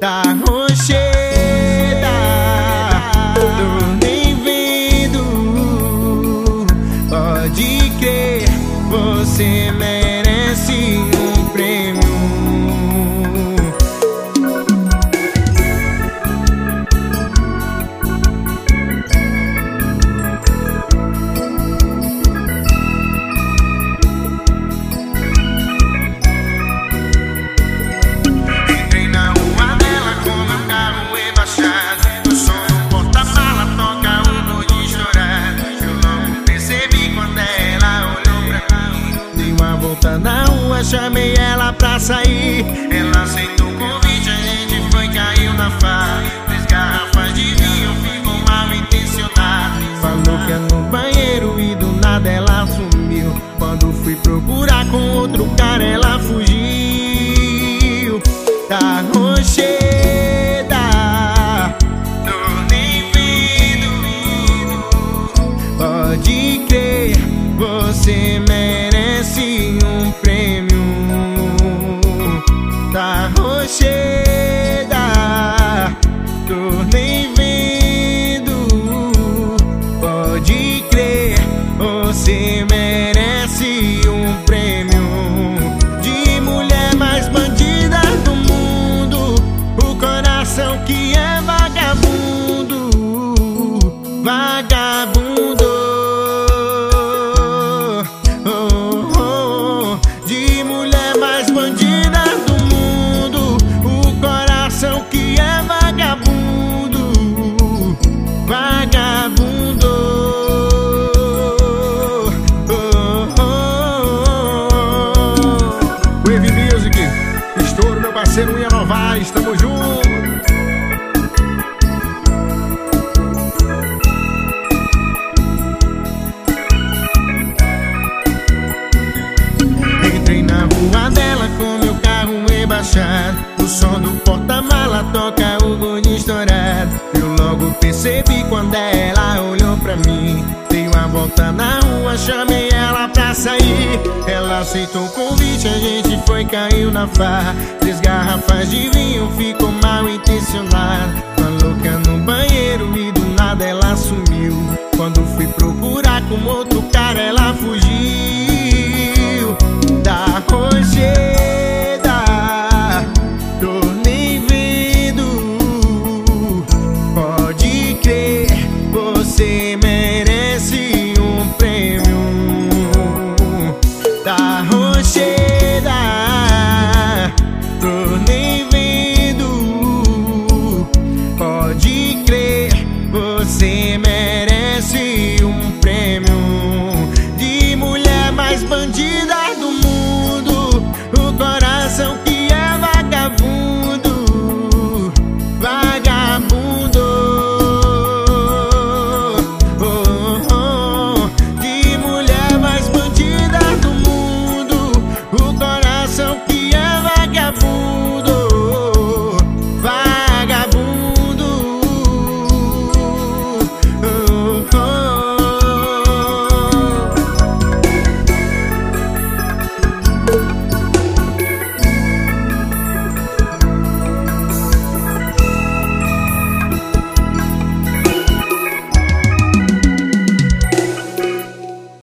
da Rocheda Tô nem vendo. Pode crer, você merece No banheiro e do nada ela sumiu. Quando fui procurar com outro cara, ela fugiu. Da Rocheda Tô nem vendo Pode crer, você merece Vagabundo. Oh, oh, De mulher mais bandida do mundo. O coração que é vagabundo. Vagabundo. Oh, oh, oh. Wave Music, estouro meu parceiro Unha Novaes, tamo junto. sair. Ela aceitou o convite, a gente foi, caiu na farra. Três garrafas de vinho, ficou mal intencionada tá louca no banheiro. de crer, você merece um prêmio de mulher mais bandida.